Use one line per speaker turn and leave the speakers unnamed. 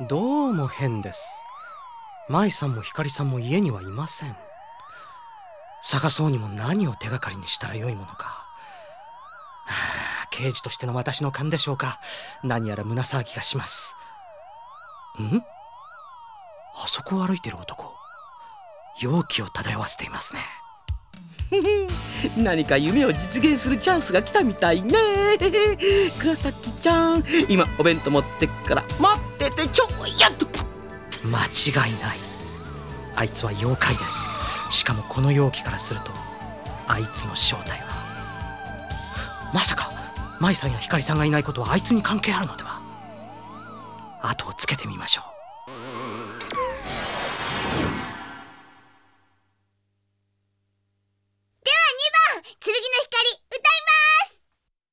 どうも変です。舞さんも光さんも家にはいません。探そうにも何を手がかりにしたらよいものか、はあ、刑事としての私の勘でしょうか。何やら胸騒ぎがします。ん？あそこを歩いてる男。容器を漂わせていますね。
何か夢を実現するチャンスが来たみたいね。倉崎ちゃん。今お弁当持ってっから。待っててちょやっと。
間違いない。あいつは妖怪です。しかもこの容器からするとあいつの正体は。まさか舞さんや光さんがいないことはあいつに関係あるのでは。後をつけてみましょう。